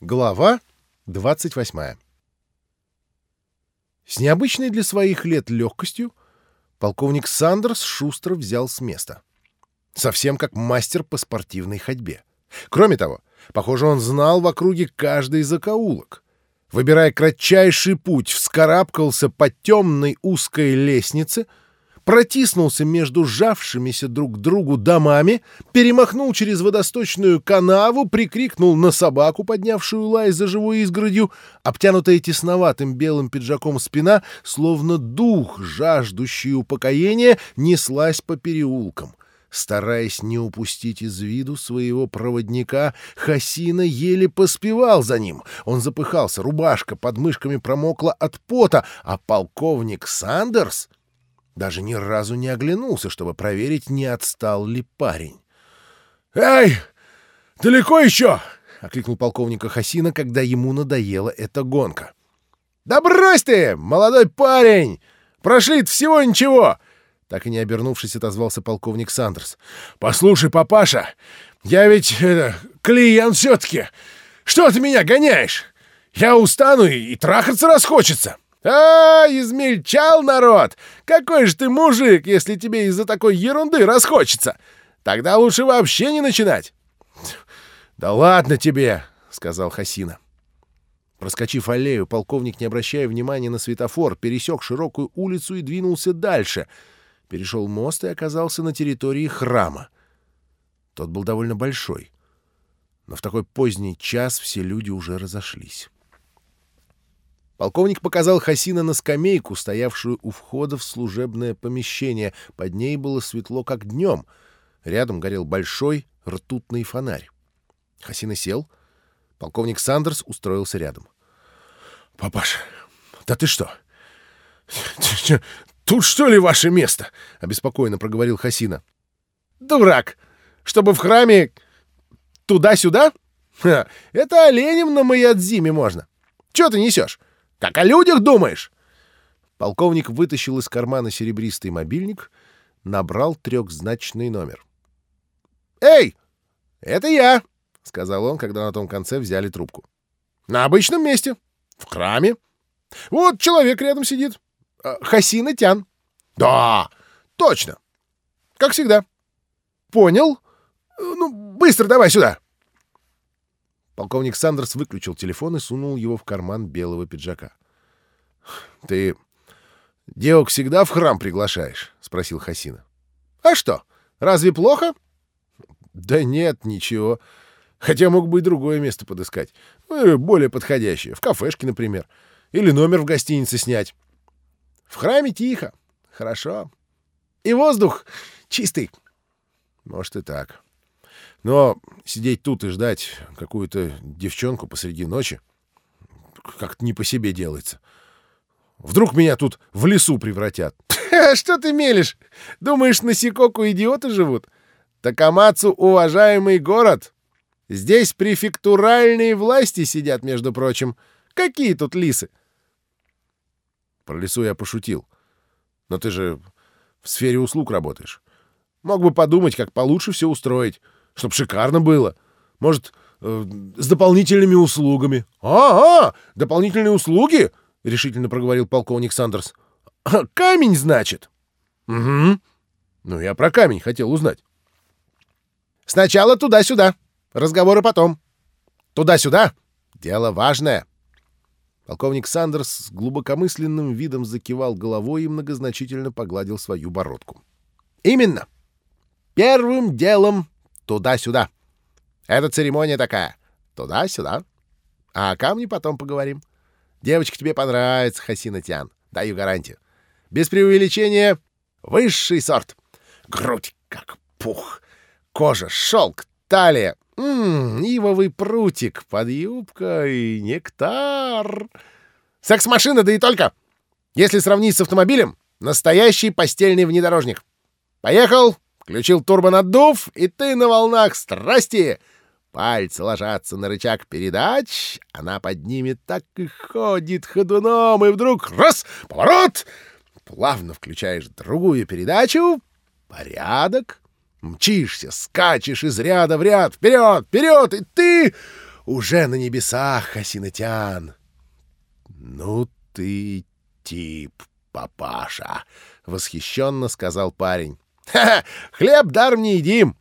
Глава 28 С необычной для своих лет легкостью полковник Сандерс шустро взял с места. Совсем как мастер по спортивной ходьбе. Кроме того, похоже, он знал в округе каждый закоулок. Выбирая кратчайший путь, вскарабкался по темной узкой лестнице — протиснулся между сжавшимися друг к другу домами, перемахнул через водосточную канаву, прикрикнул на собаку, поднявшую лай за живой изгородью, обтянутая тесноватым белым пиджаком спина, словно дух, жаждущий упокоения, неслась по переулкам. Стараясь не упустить из виду своего проводника, Хасина еле поспевал за ним. Он запыхался, рубашка под мышками промокла от пота, а полковник Сандерс даже ни разу не оглянулся, чтобы проверить, не отстал ли парень. «Эй, далеко еще?» — окликнул полковника Хасина, когда ему надоела эта гонка. «Да брось ты, молодой парень! Прошли всего ничего!» Так и не обернувшись, отозвался полковник Сандерс. «Послушай, папаша, я ведь э, клиент все-таки. Что ты меня гоняешь? Я устану и, и трахаться расхочется!» «А, измельчал народ! Какой же ты мужик, если тебе из-за такой ерунды расхочется! Тогда лучше вообще не начинать!» «Да ладно тебе!» — сказал Хасина. Проскочив аллею, полковник, не обращая внимания на светофор, пересек широкую улицу и двинулся дальше. Перешел мост и оказался на территории храма. Тот был довольно большой. Но в такой поздний час все люди уже разошлись. Полковник показал Хасина на скамейку, стоявшую у входа в служебное помещение. Под ней было светло, как днем. Рядом горел большой ртутный фонарь. Хасина сел. Полковник Сандерс устроился рядом. — Папаш, да ты что? Тут что ли ваше место? — обеспокоенно проговорил Хасина. — Дурак! Чтобы в храме туда-сюда? Это оленем на Маядзиме можно. Чего ты несешь? Как о людях думаешь?» Полковник вытащил из кармана серебристый мобильник, набрал трехзначный номер. «Эй, это я!» — сказал он, когда на том конце взяли трубку. «На обычном месте. В храме. Вот человек рядом сидит. А, Хасина Тян». «Да, точно. Как всегда». «Понял? Ну, быстро давай сюда!» Полковник Сандерс выключил телефон и сунул его в карман белого пиджака. — Ты девок всегда в храм приглашаешь? — спросил Хасина. — А что, разве плохо? — Да нет, ничего. Хотя мог бы и другое место подыскать. Ну, более подходящее. В кафешке, например. Или номер в гостинице снять. В храме тихо. Хорошо. И воздух чистый. Может и так. Но сидеть тут и ждать какую-то девчонку посреди ночи как-то не по себе делается. Вдруг меня тут в лесу превратят. Что ты мелешь? Думаешь, на Сикоку идиоты живут? Такамацу — уважаемый город. Здесь префектуральные власти сидят, между прочим. Какие тут лисы? Про лесу я пошутил. Но ты же в сфере услуг работаешь. Мог бы подумать, как получше все устроить. Чтоб шикарно было. Может, э, с дополнительными услугами. А, -а дополнительные услуги? решительно проговорил полковник Сандерс. Камень, значит? Угу. Ну, я про камень хотел узнать. Сначала туда-сюда. Разговоры потом. Туда-сюда. Дело важное. Полковник Сандерс с глубокомысленным видом закивал головой и многозначительно погладил свою бородку. «Именно. Первым делом Туда-сюда. Это церемония такая. Туда-сюда. А о камне потом поговорим. Девочка тебе понравится, Хасина Тян. Даю гарантию. Без преувеличения высший сорт. Грудь как пух. Кожа, шелк, талия. Ммм, ивовый прутик под юбкой, нектар. Секс-машина, да и только. Если сравнить с автомобилем, настоящий постельный внедорожник. Поехал, Включил турбонаддув, и ты на волнах страсти. Пальцы ложатся на рычаг передач, она под ними так и ходит ходуном, и вдруг раз — поворот! Плавно включаешь другую передачу. Порядок. Мчишься, скачешь из ряда в ряд, вперед, вперед, и ты уже на небесах, Хасинатян. Ну ты тип, папаша, — восхищенно сказал парень. «Ха — Хлеб даром не едим,